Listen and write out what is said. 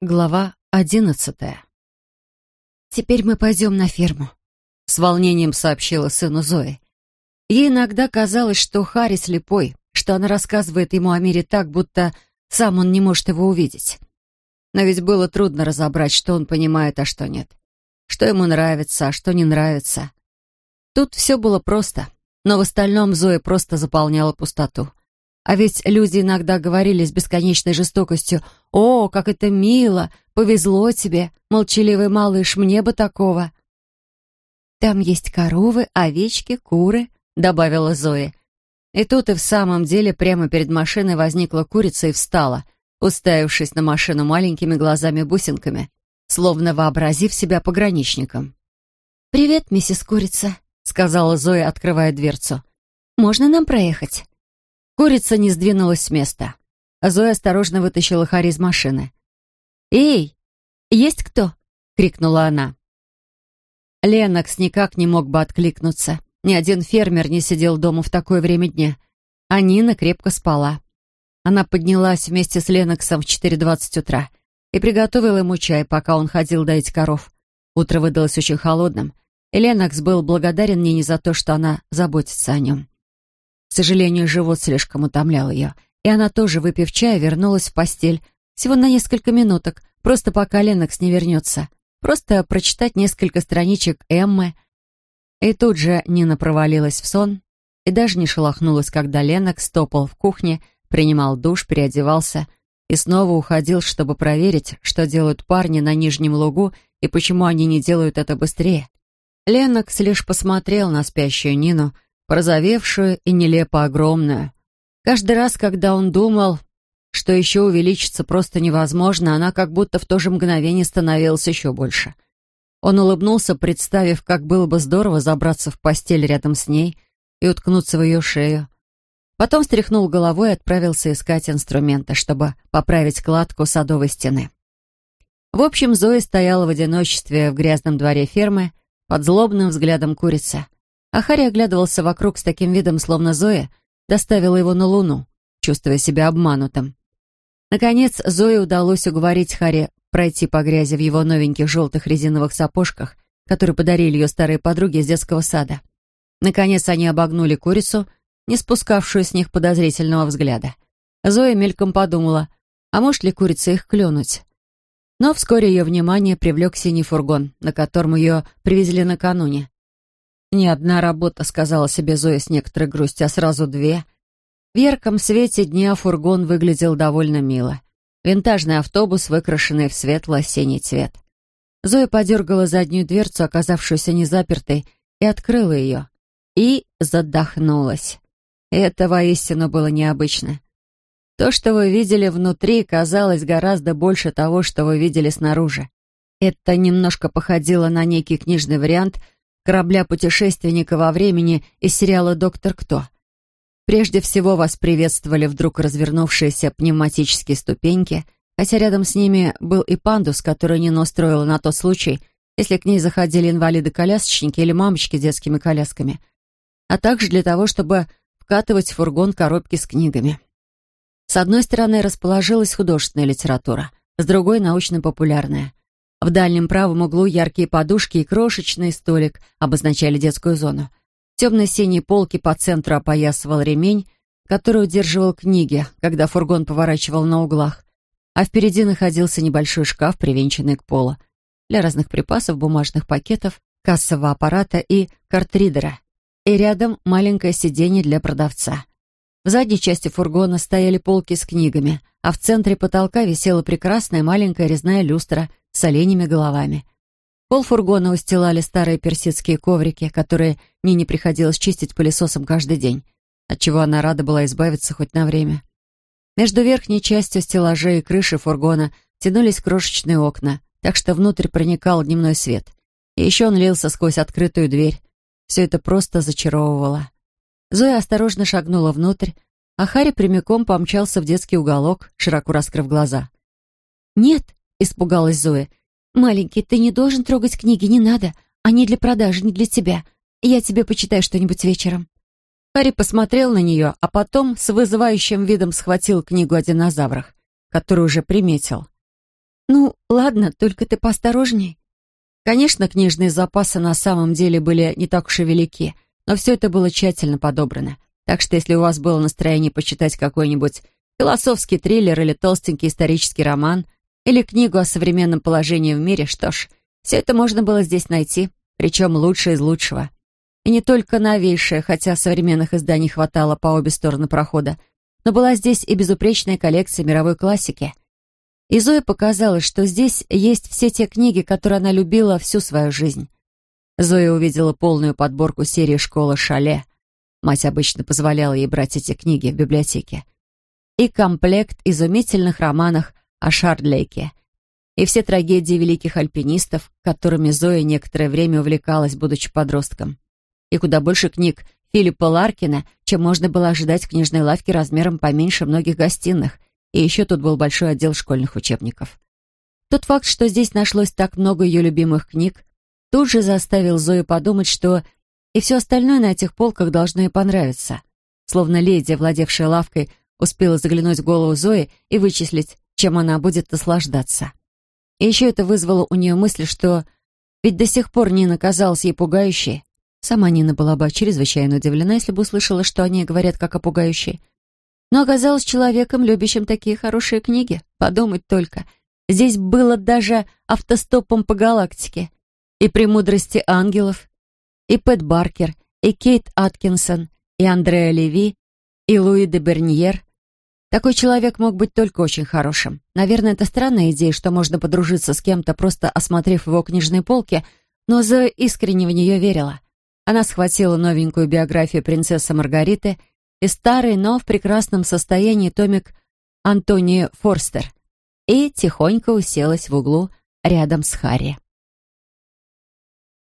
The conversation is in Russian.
Глава одиннадцатая. «Теперь мы пойдем на ферму», — с волнением сообщила сыну Зои. Ей иногда казалось, что Харри слепой, что она рассказывает ему о мире так, будто сам он не может его увидеть. Но ведь было трудно разобрать, что он понимает, а что нет. Что ему нравится, а что не нравится. Тут все было просто, но в остальном Зоя просто заполняла пустоту. А ведь люди иногда говорили с бесконечной жестокостью «О, как это мило! Повезло тебе, молчаливый малыш, мне бы такого!» «Там есть коровы, овечки, куры», — добавила Зоя. И тут и в самом деле прямо перед машиной возникла курица и встала, уставившись на машину маленькими глазами-бусинками, словно вообразив себя пограничником. «Привет, миссис Курица», — сказала Зоя, открывая дверцу. «Можно нам проехать?» Курица не сдвинулась с места. А Зоя осторожно вытащила Хари из машины. «Эй, есть кто?» — крикнула она. Ленокс никак не мог бы откликнуться. Ни один фермер не сидел дома в такое время дня. А Нина крепко спала. Она поднялась вместе с Леноксом в 4.20 утра и приготовила ему чай, пока он ходил доить коров. Утро выдалось очень холодным, и Ленокс был благодарен Нине за то, что она заботится о нем. Сожалению, живот слишком утомлял ее, и она тоже, выпив чая, вернулась в постель. Всего на несколько минуток, просто пока Ленокс не вернется. Просто прочитать несколько страничек Эммы. И тут же Нина провалилась в сон и даже не шелохнулась, когда Ленокс топал в кухне, принимал душ, переодевался и снова уходил, чтобы проверить, что делают парни на Нижнем лугу и почему они не делают это быстрее. Ленокс лишь посмотрел на спящую Нину, порозовевшую и нелепо огромную. Каждый раз, когда он думал, что еще увеличиться просто невозможно, она как будто в то же мгновение становилась еще больше. Он улыбнулся, представив, как было бы здорово забраться в постель рядом с ней и уткнуться в ее шею. Потом стряхнул головой и отправился искать инструменты, чтобы поправить кладку садовой стены. В общем, Зоя стояла в одиночестве в грязном дворе фермы под злобным взглядом курицы — а Харри оглядывался вокруг с таким видом, словно Зоя доставила его на Луну, чувствуя себя обманутым. Наконец, Зое удалось уговорить Харри пройти по грязи в его новеньких желтых резиновых сапожках, которые подарили ее старые подруги из детского сада. Наконец, они обогнули курицу, не спускавшую с них подозрительного взгляда. Зоя мельком подумала, а может ли курица их клюнуть? Но вскоре ее внимание привлек синий фургон, на котором ее привезли накануне. Не одна работа, сказала себе Зоя с некоторой грустью, а сразу две. В ярком свете дня фургон выглядел довольно мило. Винтажный автобус, выкрашенный в светло-синий цвет. Зоя подергала заднюю дверцу, оказавшуюся незапертой, и открыла ее. И задохнулась. Это воистину было необычно. То, что вы видели внутри, казалось гораздо больше того, что вы видели снаружи. Это немножко походило на некий книжный вариант — корабля-путешественника во времени из сериала «Доктор Кто». Прежде всего вас приветствовали вдруг развернувшиеся пневматические ступеньки, хотя рядом с ними был и пандус, который Нина устроила на тот случай, если к ней заходили инвалиды-колясочники или мамочки с детскими колясками, а также для того, чтобы вкатывать в фургон коробки с книгами. С одной стороны расположилась художественная литература, с другой — научно-популярная. В дальнем правом углу яркие подушки и крошечный столик обозначали детскую зону. Темно-синие полки по центру опоясывал ремень, который удерживал книги, когда фургон поворачивал на углах. А впереди находился небольшой шкаф, привинченный к полу, для разных припасов, бумажных пакетов, кассового аппарата и картридера. И рядом маленькое сиденье для продавца. В задней части фургона стояли полки с книгами, а в центре потолка висела прекрасная маленькая резная люстра с оленями головами. Пол фургона устилали старые персидские коврики, которые Нине приходилось чистить пылесосом каждый день, отчего она рада была избавиться хоть на время. Между верхней частью стеллажей и крыши фургона тянулись крошечные окна, так что внутрь проникал дневной свет. И еще он лился сквозь открытую дверь. Все это просто зачаровывало. Зоя осторожно шагнула внутрь, а Харри прямиком помчался в детский уголок, широко раскрыв глаза. «Нет!» — испугалась Зоя. «Маленький, ты не должен трогать книги, не надо. Они для продажи, не для тебя. Я тебе почитаю что-нибудь вечером». Харри посмотрел на нее, а потом с вызывающим видом схватил книгу о динозаврах, которую уже приметил. «Ну, ладно, только ты поосторожней». Конечно, книжные запасы на самом деле были не так уж и велики, но все это было тщательно подобрано. Так что если у вас было настроение почитать какой-нибудь философский триллер или толстенький исторический роман, или книгу о современном положении в мире, что ж, все это можно было здесь найти, причем лучшее из лучшего. И не только новейшее, хотя современных изданий хватало по обе стороны прохода, но была здесь и безупречная коллекция мировой классики. И Зоя показалось, что здесь есть все те книги, которые она любила всю свою жизнь. Зоя увидела полную подборку серии «Школа Шале». Мать обычно позволяла ей брать эти книги в библиотеке. И комплект изумительных романов о Шардлейке. И все трагедии великих альпинистов, которыми Зоя некоторое время увлекалась, будучи подростком и куда больше книг Филиппа Ларкина, чем можно было ожидать в книжной лавке размером поменьше многих гостиных, и еще тут был большой отдел школьных учебников. Тот факт, что здесь нашлось так много ее любимых книг, тут же заставил Зою подумать, что и все остальное на этих полках должно ей понравиться. Словно леди, владевшая лавкой, успела заглянуть в голову Зои и вычислить, чем она будет наслаждаться. И еще это вызвало у нее мысль, что ведь до сих пор Нина казалась ей пугающей, Сама Нина была бы чрезвычайно удивлена, если бы услышала, что они говорят как о пугающей. Но оказалась человеком, любящим такие хорошие книги. Подумать только. Здесь было даже автостопом по галактике. И «Премудрости ангелов», и Пэт Баркер, и Кейт Аткинсон, и Андреа Леви, и Луи де Берньер. Такой человек мог быть только очень хорошим. Наверное, это странная идея, что можно подружиться с кем-то, просто осмотрев его книжные полки, но Зоя искренне в нее верила. Она схватила новенькую биографию принцессы Маргариты и старый, но в прекрасном состоянии томик Антонии Форстер и тихонько уселась в углу рядом с Харри.